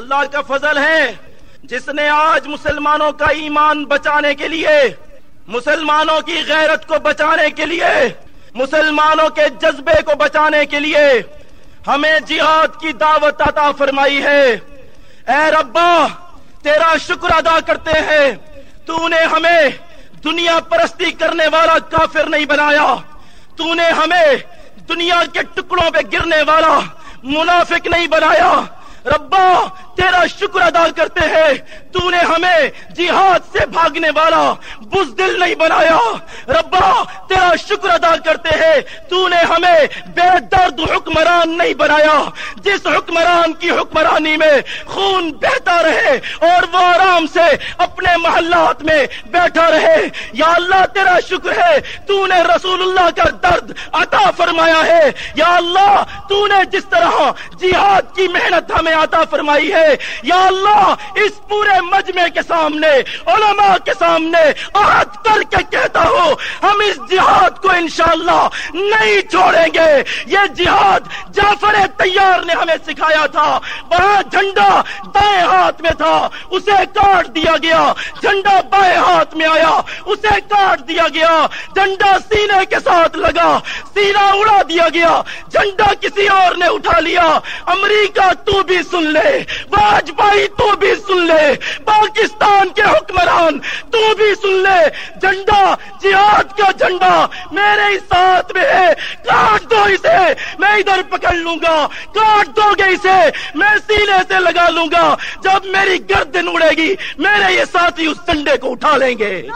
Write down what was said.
اللہ کا فضل ہے۔ جس نے آج مسلمانوں کا ایمان بچانے کے لیے، مسلمانوں کی غیرت کو بچانے کے لیے، مسلمانوں کے جذبے کو بچانے کے لیے ہمیں جہاد کی دعوت عطا فرمائی ہے۔ اے ربا، تیرا شکر ادا کرتے ہیں۔ تو نے ہمیں دنیا پرستی کرنے والا کافر نہیں بنایا۔ تو نے ہمیں دنیا کے ٹکڑوں پہ گرنے والا منافق نہیں بنایا۔ ربا، تیرا شکر ادا کرتے ہیں۔ تو نے ہمیں جہاد سے بھاگنے والا بزدل نہیں بنایا۔ ربا، تیرا شکر ادا کرتے ہیں تو نے ہمیں بے درد حکمران نہیں بنایا۔ جس حکمران کی حکمرانی میں خون بہتا رہے اور وہ آرام سے اپنے محلات میں بیٹھا رہے۔ یا اللہ، تیرا شکر ہے تو نے رسول اللہ کا درد عطا فرمایا ہے۔ یا اللہ تو نے جس طرح جہاد کی محنت ہمیں عطا فرمائی ہے۔ یا اللہ، اس پورے مجمع کے سامنے، علماء کے سامنے عہد کر کے کہتا ہوں ہم اس جہاد کو انشاءاللہ نہیں چھوڑیں گے۔ یہ جہاد جعفر تیار نے ہمیں سکھایا تھا۔ وہاں جھنڈا دائیں ہاتھ میں تھا۔ اسے کاٹ دیا گیا۔ جھنڈا بائیں ہاتھ میں آیا۔ اسے کاٹ دیا گیا۔ جھنڈا سینے کے ساتھ لگا۔ سینہ اڑا دیا گیا۔ جھنڈا کسی اور نے اٹھا لیا۔ امریکہ تو بھی سن لے۔ واجپئی تو بھی سن لے۔ پاکستان کے حکمران تو بھی سن لے۔ جھنڈا، جہاد کا جھنڈا۔ میں میرے ساتھ میں ہے، کاٹ دو اسے۔ میں ادھر پکڑ لوں گا۔ کاٹ دو گے اسے۔ میں سینے سے لگا لوں گا۔ جب میری گردن اڑے گی، میرے یہ ساتھی اس ڈنڈے کو اٹھا لیں گے۔